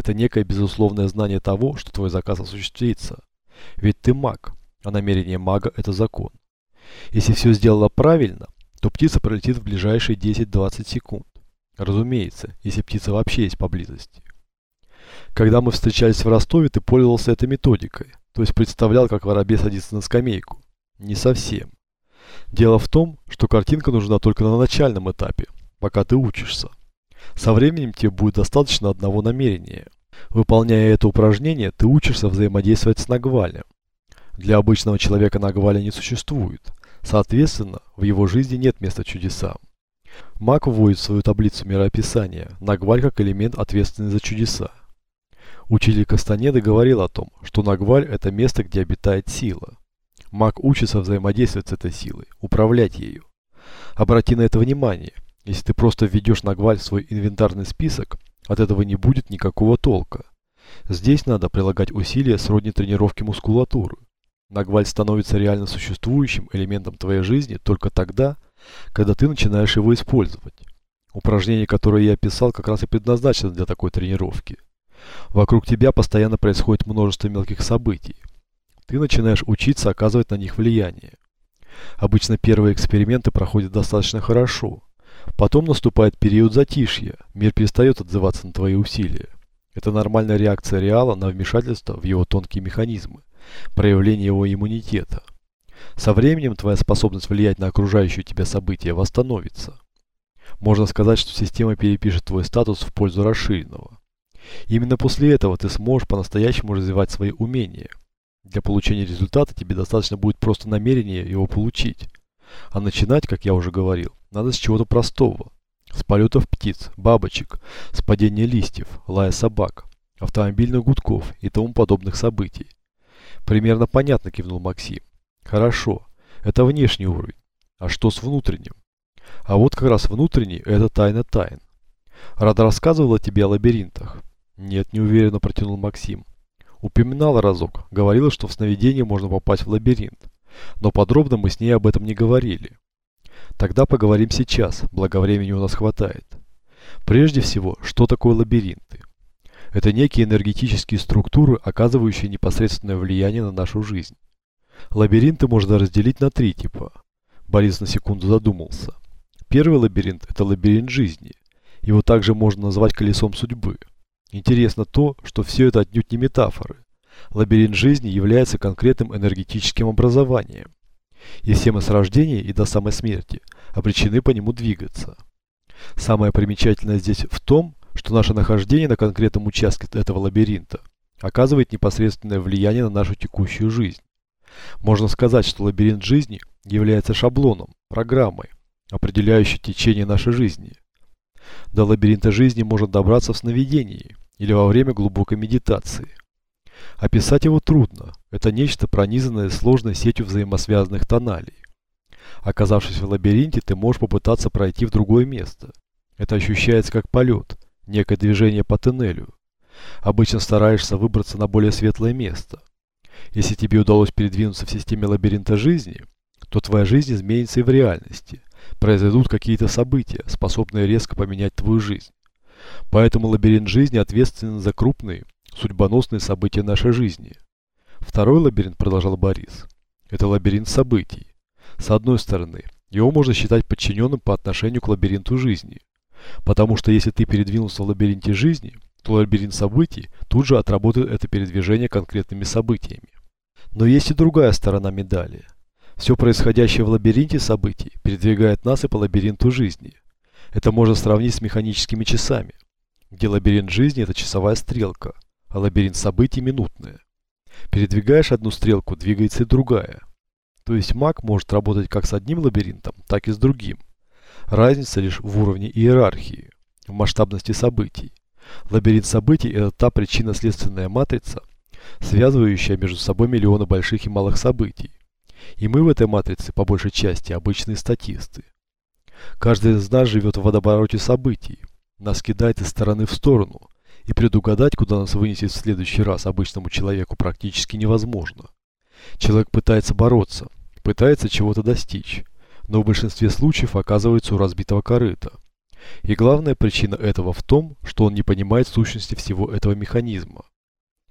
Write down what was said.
Это некое безусловное знание того, что твой заказ осуществится. Ведь ты маг, а намерение мага – это закон. Если все сделала правильно, то птица пролетит в ближайшие 10-20 секунд. Разумеется, если птица вообще есть поблизости. Когда мы встречались в Ростове, ты пользовался этой методикой, то есть представлял, как воробей садится на скамейку. Не совсем. Дело в том, что картинка нужна только на начальном этапе, пока ты учишься. Со временем тебе будет достаточно одного намерения. Выполняя это упражнение, ты учишься взаимодействовать с Нагвалем. Для обычного человека Нагваля не существует. Соответственно, в его жизни нет места чудесам. Маг вводит в свою таблицу мироописания Нагваль как элемент, ответственный за чудеса. Учитель Кастанеды говорил о том, что Нагваль – это место, где обитает сила. Маг учится взаимодействовать с этой силой, управлять ею. Обрати на это внимание. Если ты просто введешь Нагваль в свой инвентарный список, от этого не будет никакого толка. Здесь надо прилагать усилия сродни тренировке мускулатуры. Нагваль становится реально существующим элементом твоей жизни только тогда, когда ты начинаешь его использовать. Упражнение, которое я описал, как раз и предназначено для такой тренировки. Вокруг тебя постоянно происходит множество мелких событий. Ты начинаешь учиться оказывать на них влияние. Обычно первые эксперименты проходят достаточно хорошо. Потом наступает период затишья, мир перестает отзываться на твои усилия. Это нормальная реакция реала на вмешательство в его тонкие механизмы, проявление его иммунитета. Со временем твоя способность влиять на окружающие тебя события восстановится. Можно сказать, что система перепишет твой статус в пользу расширенного. Именно после этого ты сможешь по-настоящему развивать свои умения. Для получения результата тебе достаточно будет просто намерения его получить. А начинать, как я уже говорил, надо с чего-то простого. С полетов птиц, бабочек, с падения листьев, лая собак, автомобильных гудков и тому подобных событий. Примерно понятно, кивнул Максим. Хорошо, это внешний уровень. А что с внутренним? А вот как раз внутренний – это тайна тайн. Рада рассказывала тебе о лабиринтах? Нет, неуверенно протянул Максим. Упоминала разок, говорила, что в сновидении можно попасть в лабиринт. Но подробно мы с ней об этом не говорили. Тогда поговорим сейчас, благо времени у нас хватает. Прежде всего, что такое лабиринты? Это некие энергетические структуры, оказывающие непосредственное влияние на нашу жизнь. Лабиринты можно разделить на три типа. Борис на секунду задумался. Первый лабиринт – это лабиринт жизни. Его также можно назвать колесом судьбы. Интересно то, что все это отнюдь не метафоры. Лабиринт жизни является конкретным энергетическим образованием. И все мы с рождения и до самой смерти обречены по нему двигаться. Самое примечательное здесь в том, что наше нахождение на конкретном участке этого лабиринта оказывает непосредственное влияние на нашу текущую жизнь. Можно сказать, что лабиринт жизни является шаблоном, программой, определяющей течение нашей жизни. До лабиринта жизни можно добраться в сновидении или во время глубокой медитации. Описать его трудно, это нечто пронизанное сложной сетью взаимосвязанных тоналей. Оказавшись в лабиринте, ты можешь попытаться пройти в другое место. Это ощущается как полет, некое движение по тоннелю. Обычно стараешься выбраться на более светлое место. Если тебе удалось передвинуться в системе лабиринта жизни, то твоя жизнь изменится и в реальности. Произойдут какие-то события, способные резко поменять твою жизнь. Поэтому лабиринт жизни ответственен за крупные, судьбоносные события нашей жизни. Второй лабиринт, продолжал Борис, это лабиринт событий. С одной стороны, его можно считать подчиненным по отношению к лабиринту жизни. Потому что если ты передвинулся в лабиринте жизни, то лабиринт событий тут же отработает это передвижение конкретными событиями. Но есть и другая сторона медали. Все происходящее в лабиринте событий передвигает нас и по лабиринту жизни. Это можно сравнить с механическими часами, где лабиринт жизни – это часовая стрелка, а лабиринт событий – минутная. Передвигаешь одну стрелку, двигается и другая. То есть маг может работать как с одним лабиринтом, так и с другим. Разница лишь в уровне иерархии, в масштабности событий. Лабиринт событий – это та причинно-следственная матрица, связывающая между собой миллионы больших и малых событий. И мы в этой матрице, по большей части, обычные статисты. Каждый из нас живет в водовороте событий, нас кидает из стороны в сторону, и предугадать, куда нас вынесет в следующий раз обычному человеку практически невозможно. Человек пытается бороться, пытается чего-то достичь, но в большинстве случаев оказывается у разбитого корыта. И главная причина этого в том, что он не понимает сущности всего этого механизма.